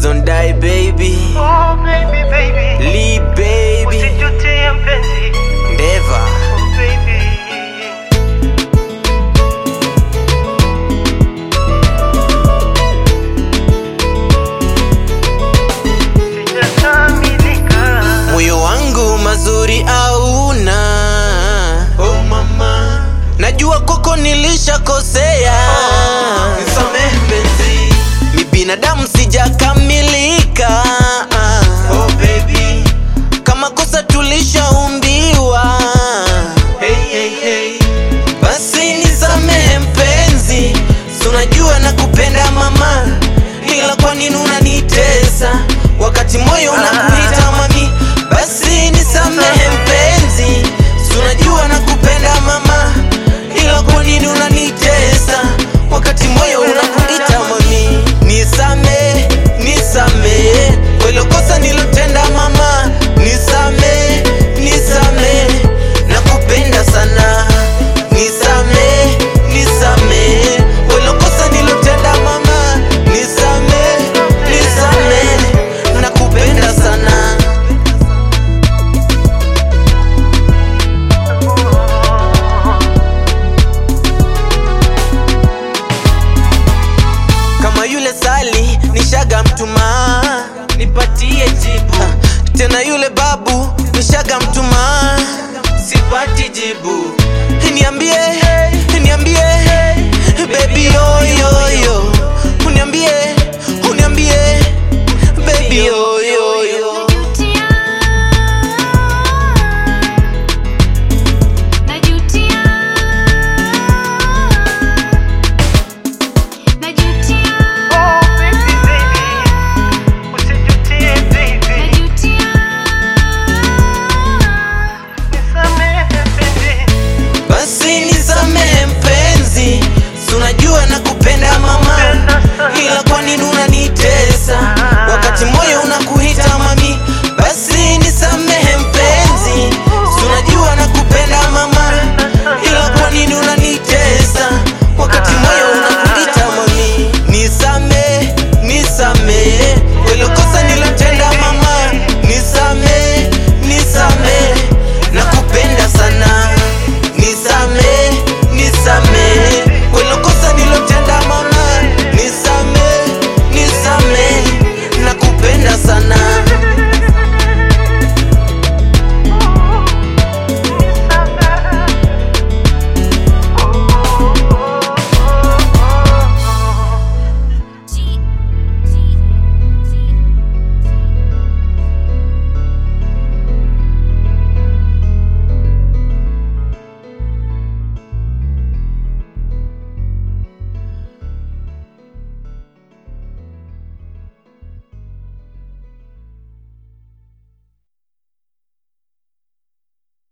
Please don't die baby. Oh baby baby, Lee baby. Mpenzi. Oh baby. Sijakamilika. Moyo wangu mazuri auna Oh mama. Najua koko nilishakosea. Nisamehe mpenzi. Mi binadamu sijakamilika Oh baby. Kama kosa tulishaumbiwa yule babu nishaga mtuma, sipati jibu. Niambie, niambie baby yo yo yo, uniambie, uniambie baby yo.